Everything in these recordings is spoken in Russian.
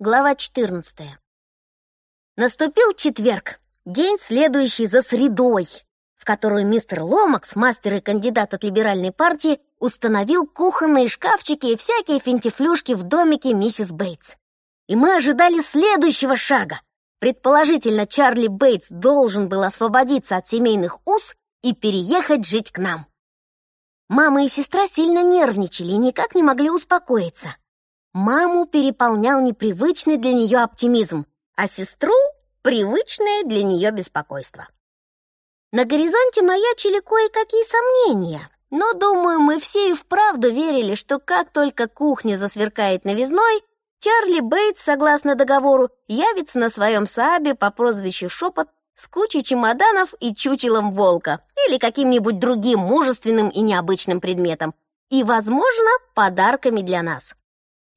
Глава 14. Наступил четверг, день, следующий за средой, в которую мистер Ломакс, мастер и кандидат от либеральной партии, установил кухонные шкафчики и всякие финтифлюшки в домике миссис Бейтс. И мы ожидали следующего шага. Предположительно, Чарли Бейтс должен был освободиться от семейных уз и переехать жить к нам. Мама и сестра сильно нервничали и никак не могли успокоиться. Маму переполнял непривычный для нее оптимизм, а сестру — привычное для нее беспокойство. На горизонте маячили кое-какие сомнения, но, думаю, мы все и вправду верили, что как только кухня засверкает новизной, Чарли Бейтс, согласно договору, явится на своем Саабе по прозвищу Шепот с кучей чемоданов и чучелом волка или каким-нибудь другим мужественным и необычным предметом, и, возможно, подарками для нас.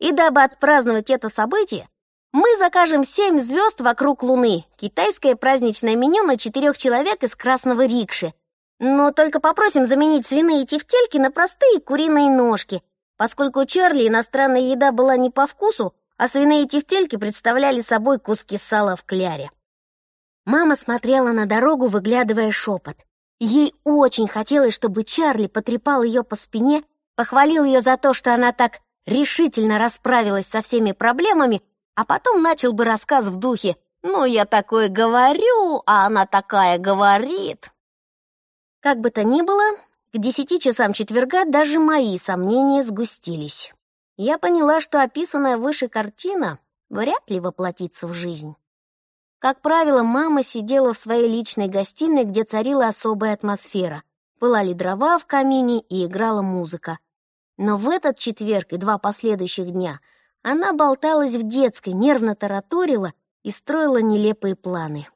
И дабы отпраздновать это событие, мы закажем семь звезд вокруг Луны, китайское праздничное меню на четырех человек из красного рикши. Но только попросим заменить свиные тефтельки на простые куриные ножки, поскольку Чарли иностранная еда была не по вкусу, а свиные тефтельки представляли собой куски сала в кляре. Мама смотрела на дорогу, выглядывая шепот. Ей очень хотелось, чтобы Чарли потрепал ее по спине, похвалил ее за то, что она так решительно расправилась со всеми проблемами, а потом начал бы рассказ в духе «Ну, я такое говорю, а она такая говорит». Как бы то ни было, к десяти часам четверга даже мои сомнения сгустились. Я поняла, что описанная выше картина вряд ли воплотится в жизнь. Как правило, мама сидела в своей личной гостиной, где царила особая атмосфера. Пылали дрова в камине и играла музыка. Но в этот четверг и два последующих дня она болталась в детской, нервно тараторила и строила нелепые планы.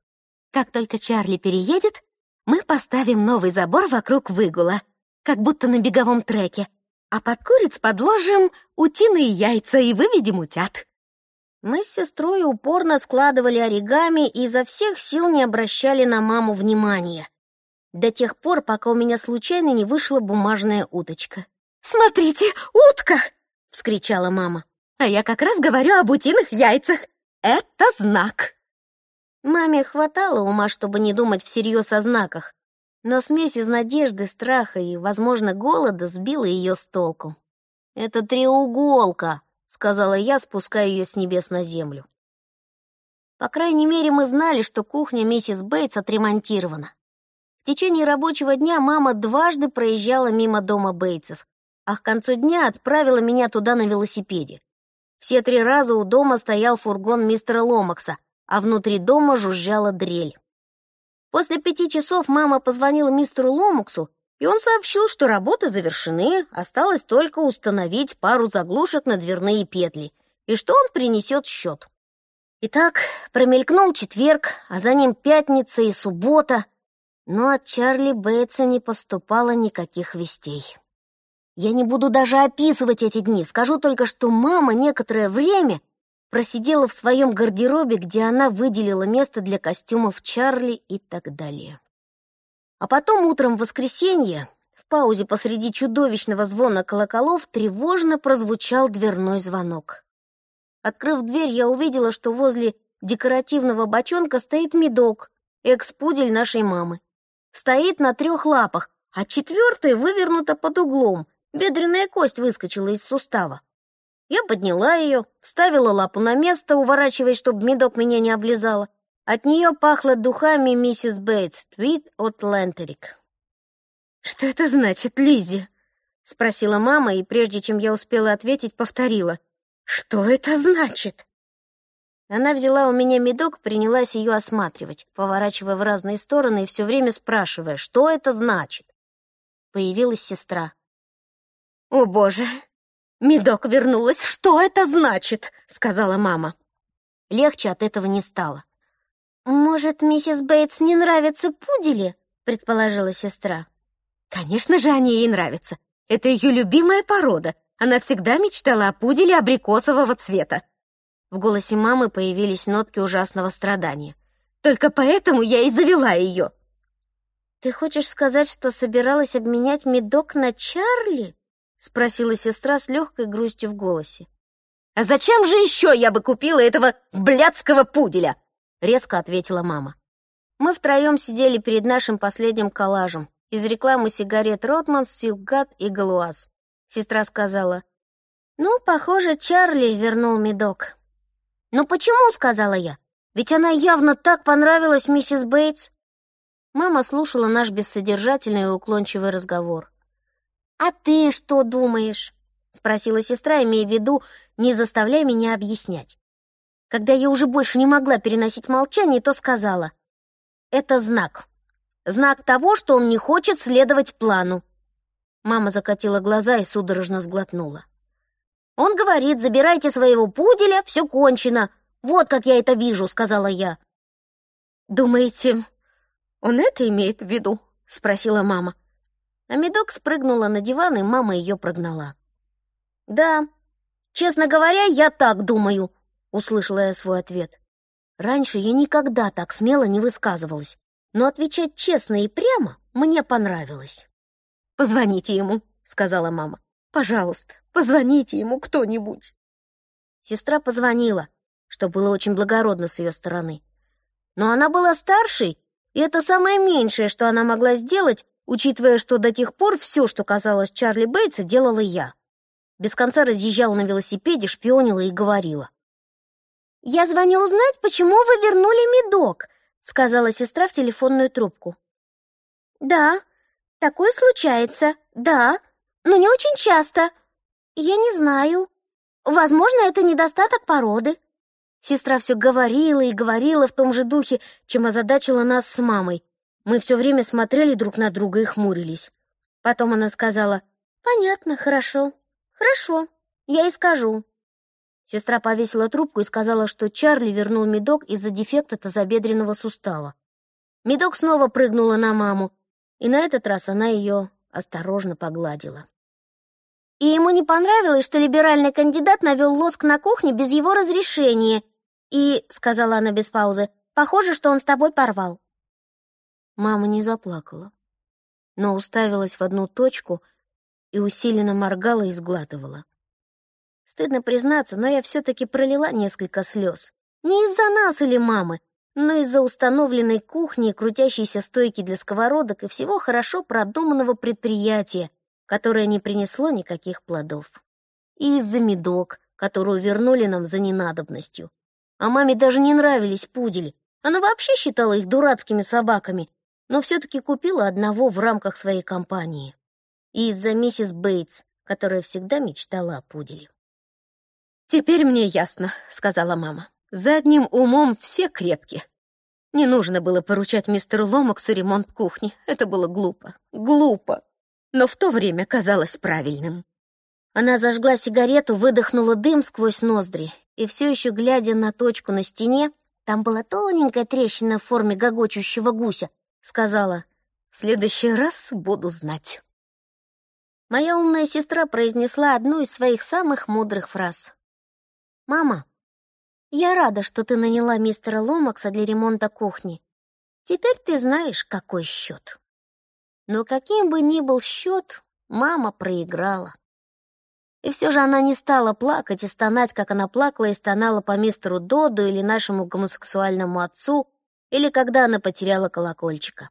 Как только Чарли переедет, мы поставим новый забор вокруг выгула, как будто на беговом треке, а под куриц подложим утиные яйца и выведем утят. Мы с сестрой упорно складывали оригами и изо всех сил не обращали на маму внимания. До тех пор, пока у меня случайно не вышла бумажная уточка. «Смотрите, утка!» — вскричала мама. «А я как раз говорю об утиных яйцах. Это знак!» Маме хватало ума, чтобы не думать всерьез о знаках, но смесь из надежды, страха и, возможно, голода сбила ее с толку. «Это треуголка», — сказала я, спуская ее с небес на землю. По крайней мере, мы знали, что кухня миссис Бейтс отремонтирована. В течение рабочего дня мама дважды проезжала мимо дома Бейтсов, а к концу дня отправила меня туда на велосипеде. Все три раза у дома стоял фургон мистера Ломакса, а внутри дома жужжала дрель. После пяти часов мама позвонила мистеру Ломаксу, и он сообщил, что работы завершены, осталось только установить пару заглушек на дверные петли, и что он принесет счет. Итак, промелькнул четверг, а за ним пятница и суббота, но от Чарли Бейтса не поступало никаких вестей. Я не буду даже описывать эти дни, скажу только, что мама некоторое время просидела в своем гардеробе, где она выделила место для костюмов Чарли и так далее. А потом утром в воскресенье, в паузе посреди чудовищного звона колоколов, тревожно прозвучал дверной звонок. Открыв дверь, я увидела, что возле декоративного бочонка стоит медок, экс-пудель нашей мамы. Стоит на трех лапах, а четвертая вывернута под углом, Бедренная кость выскочила из сустава. Я подняла ее, вставила лапу на место, уворачиваясь, чтобы медок меня не облизала. От нее пахло духами миссис Бейтс, Твит от Лентерик. «Что это значит, Лиззи?» — спросила мама, и прежде чем я успела ответить, повторила. «Что это значит?» Она взяла у меня медок, принялась ее осматривать, поворачивая в разные стороны и все время спрашивая, что это значит. Появилась сестра. «О, боже! Медок вернулась! Что это значит?» — сказала мама. Легче от этого не стало. «Может, миссис Бейтс не нравятся пудели?» — предположила сестра. «Конечно же, они ей нравятся. Это ее любимая порода. Она всегда мечтала о пуделе абрикосового цвета». В голосе мамы появились нотки ужасного страдания. «Только поэтому я и завела ее». «Ты хочешь сказать, что собиралась обменять медок на Чарли?» — спросила сестра с легкой грустью в голосе. «А зачем же еще я бы купила этого блядского пуделя?» — резко ответила мама. Мы втроем сидели перед нашим последним коллажем из рекламы сигарет «Ротманс», «Силгат» и «Галуаз». Сестра сказала, «Ну, похоже, Чарли вернул медок». «Ну почему?» — сказала я. «Ведь она явно так понравилась миссис Бейтс». Мама слушала наш бессодержательный и уклончивый разговор. «А ты что думаешь?» — спросила сестра, имея в виду, не заставляй меня объяснять. Когда я уже больше не могла переносить молчание, то сказала, «Это знак. Знак того, что он не хочет следовать плану». Мама закатила глаза и судорожно сглотнула. «Он говорит, забирайте своего пуделя, все кончено. Вот как я это вижу», — сказала я. «Думаете, он это имеет в виду?» — спросила мама. А медок спрыгнула на диван, и мама ее прогнала. «Да, честно говоря, я так думаю», — услышала я свой ответ. Раньше я никогда так смело не высказывалась, но отвечать честно и прямо мне понравилось. «Позвоните ему», — сказала мама. «Пожалуйста, позвоните ему кто-нибудь». Сестра позвонила, что было очень благородно с ее стороны. Но она была старшей, и это самое меньшее, что она могла сделать, учитывая, что до тех пор все, что казалось Чарли Бейтса, делала я. Без конца разъезжала на велосипеде, шпионила и говорила. «Я звоню узнать, почему вы вернули медок», сказала сестра в телефонную трубку. «Да, такое случается, да, но не очень часто. Я не знаю. Возможно, это недостаток породы». Сестра все говорила и говорила в том же духе, чем озадачила нас с мамой, мы все время смотрели друг на друга и хмурились. Потом она сказала, «Понятно, хорошо, хорошо, я и скажу». Сестра повесила трубку и сказала, что Чарли вернул медок из-за дефекта тазобедренного сустава. Медок снова прыгнула на маму, и на этот раз она ее осторожно погладила. И ему не понравилось, что либеральный кандидат навел лоск на кухне без его разрешения. И, — сказала она без паузы, — похоже, что он с тобой порвал. Мама не заплакала, но уставилась в одну точку и усиленно моргала и сглатывала. Стыдно признаться, но я все-таки пролила несколько слез. Не из-за нас или мамы, но из-за установленной кухни, крутящейся стойки для сковородок и всего хорошо продуманного предприятия, которое не принесло никаких плодов. И из-за медок, которую вернули нам за ненадобностью. А маме даже не нравились пудели. Она вообще считала их дурацкими собаками, но все-таки купила одного в рамках своей компании. И из-за миссис Бейтс, которая всегда мечтала о пуделе. «Теперь мне ясно», — сказала мама. «Задним умом все крепки. Не нужно было поручать мистеру Ломаксу ремонт кухни. Это было глупо. Глупо. Но в то время казалось правильным». Она зажгла сигарету, выдохнула дым сквозь ноздри и все еще, глядя на точку на стене, там была тоненькая трещина в форме гогочущего гуся, сказала, «В следующий раз буду знать». Моя умная сестра произнесла одну из своих самых мудрых фраз. «Мама, я рада, что ты наняла мистера Ломакса для ремонта кухни. Теперь ты знаешь, какой счет». Но каким бы ни был счет, мама проиграла. И все же она не стала плакать и стонать, как она плакала и стонала по мистеру Доду или нашему гомосексуальному отцу, или когда она потеряла колокольчика.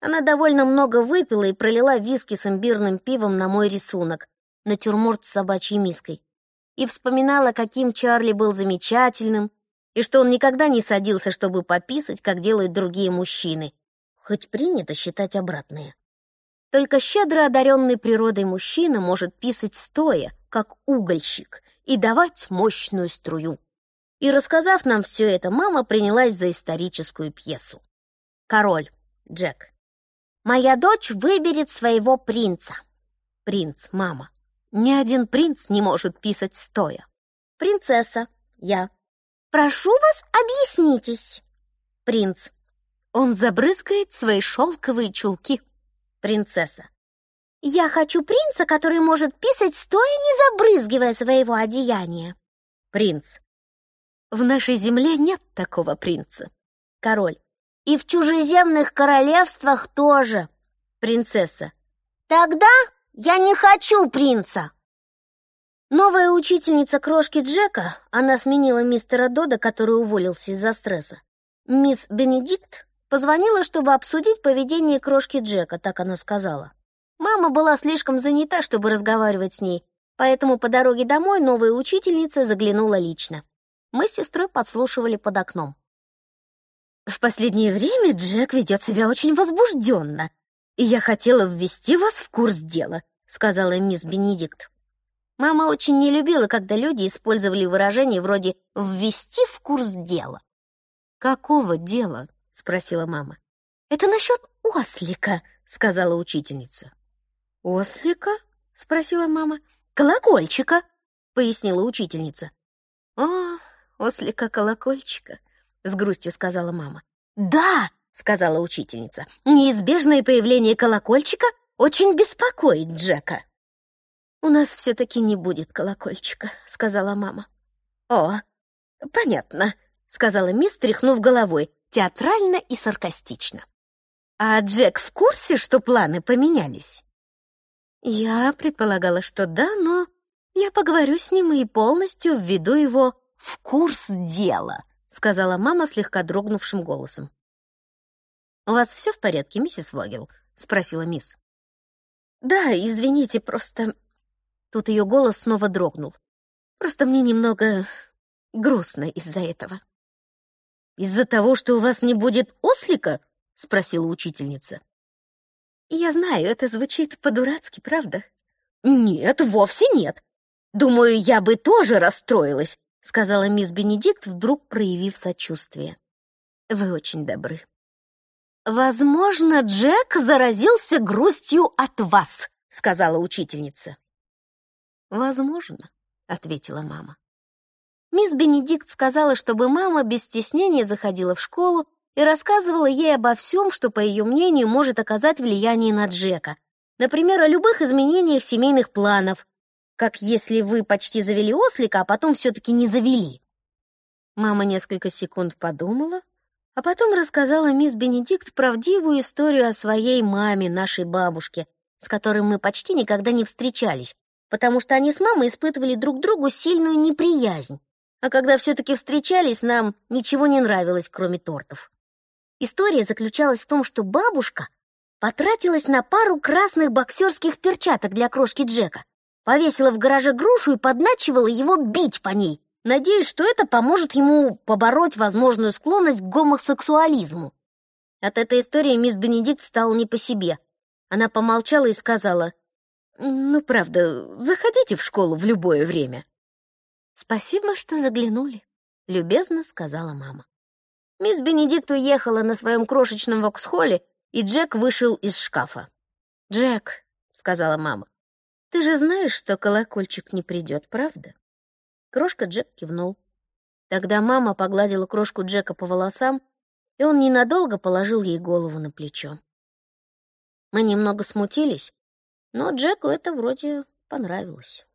Она довольно много выпила и пролила виски с имбирным пивом на мой рисунок, натюрморт с собачьей миской, и вспоминала, каким Чарли был замечательным, и что он никогда не садился, чтобы пописать, как делают другие мужчины, хоть принято считать обратное. Только щедро одаренный природой мужчина может писать стоя, как угольщик, и давать мощную струю. И рассказав нам все это, мама принялась за историческую пьесу. Король, Джек. Моя дочь выберет своего принца. Принц, мама. Ни один принц не может писать стоя. Принцесса, я. Прошу вас, объяснитесь. Принц. Он забрызгает свои шелковые чулки. Принцесса. Я хочу принца, который может писать стоя, не забрызгивая своего одеяния. Принц. В нашей земле нет такого принца. Король. И в чужеземных королевствах тоже. Принцесса. Тогда я не хочу принца. Новая учительница крошки Джека, она сменила мистера Дода, который уволился из-за стресса. Мисс Бенедикт позвонила, чтобы обсудить поведение крошки Джека, так она сказала. Мама была слишком занята, чтобы разговаривать с ней, поэтому по дороге домой новая учительница заглянула лично. Мы с сестрой подслушивали под окном. «В последнее время Джек ведет себя очень возбужденно, и я хотела ввести вас в курс дела», — сказала мисс Бенедикт. Мама очень не любила, когда люди использовали выражения вроде «ввести в курс дела». «Какого дела?» — спросила мама. «Это насчет ослика», — сказала учительница. «Ослика?» — спросила мама. «Колокольчика», — пояснила учительница. «О, ослика-колокольчика», — с грустью сказала мама. «Да», — сказала учительница, «неизбежное появление колокольчика очень беспокоит Джека». «У нас все-таки не будет колокольчика», — сказала мама. «О, понятно», — сказала мисс, тряхнув головой, театрально и саркастично. «А Джек в курсе, что планы поменялись?» «Я предполагала, что да, но я поговорю с ним и полностью введу его в курс дела», — сказала мама слегка дрогнувшим голосом. «У вас все в порядке, миссис Вогел?» — спросила мисс. «Да, извините, просто Тут ее голос снова дрогнул. Просто мне немного грустно из-за этого. «Из-за того, что у вас не будет ослика?» — спросила учительница. «Я знаю, это звучит по-дурацки, правда?» «Нет, вовсе нет. Думаю, я бы тоже расстроилась», — сказала мисс Бенедикт, вдруг проявив сочувствие. «Вы очень добры». «Возможно, Джек заразился грустью от вас», — сказала учительница. «Возможно», — ответила мама. Мисс Бенедикт сказала, чтобы мама без стеснения заходила в школу и рассказывала ей обо всем, что, по ее мнению, может оказать влияние на Джека. Например, о любых изменениях семейных планов, как если вы почти завели ослика, а потом все-таки не завели. Мама несколько секунд подумала, а потом рассказала мисс Бенедикт правдивую историю о своей маме, нашей бабушке, с которой мы почти никогда не встречались, потому что они с мамой испытывали друг другу сильную неприязнь. А когда все-таки встречались, нам ничего не нравилось, кроме тортов. История заключалась в том, что бабушка потратилась на пару красных боксерских перчаток для крошки Джека, повесила в гараже грушу и подначивала его бить по ней, надеясь, что это поможет ему побороть возможную склонность к гомосексуализму. От этой истории мисс Бенедикт стала не по себе. Она помолчала и сказала, ну, правда, заходите в школу в любое время. Спасибо, что заглянули, любезно сказала мама. Мисс Бенедикт уехала на своем крошечном воксхолле, и Джек вышел из шкафа. «Джек», — сказала мама, — «ты же знаешь, что колокольчик не придет, правда?» Крошка Джек кивнул. Тогда мама погладила крошку Джека по волосам, и он ненадолго положил ей голову на плечо. Мы немного смутились, но Джеку это вроде понравилось.